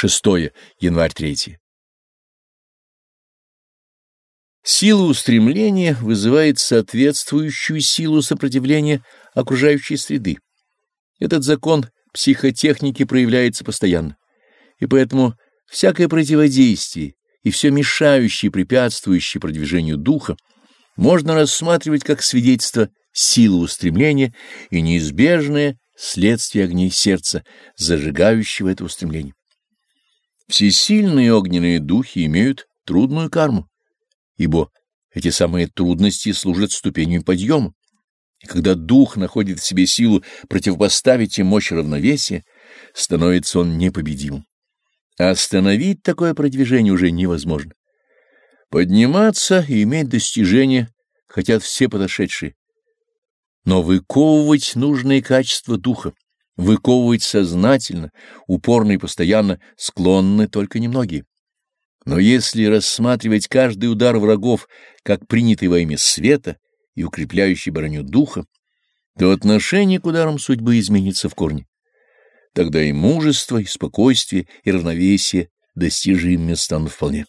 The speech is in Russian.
6 январь 3. Сила устремления вызывает соответствующую силу сопротивления окружающей среды. Этот закон психотехники проявляется постоянно, и поэтому всякое противодействие и все мешающее, препятствующее продвижению духа можно рассматривать как свидетельство силы устремления и неизбежное следствие огней сердца, зажигающего это устремление. Всесильные огненные духи имеют трудную карму, ибо эти самые трудности служат ступенью подъема. И когда дух находит в себе силу противопоставить им мощь равновесия, становится он непобедимым. Остановить такое продвижение уже невозможно. Подниматься и иметь достижения хотят все подошедшие. Но выковывать нужные качества духа, выковывать сознательно, упорно и постоянно склонны только немногие. Но если рассматривать каждый удар врагов как принятый во имя света и укрепляющий броню духа, то отношение к ударам судьбы изменится в корне. Тогда и мужество, и спокойствие, и равновесие достижимыми станут вполне.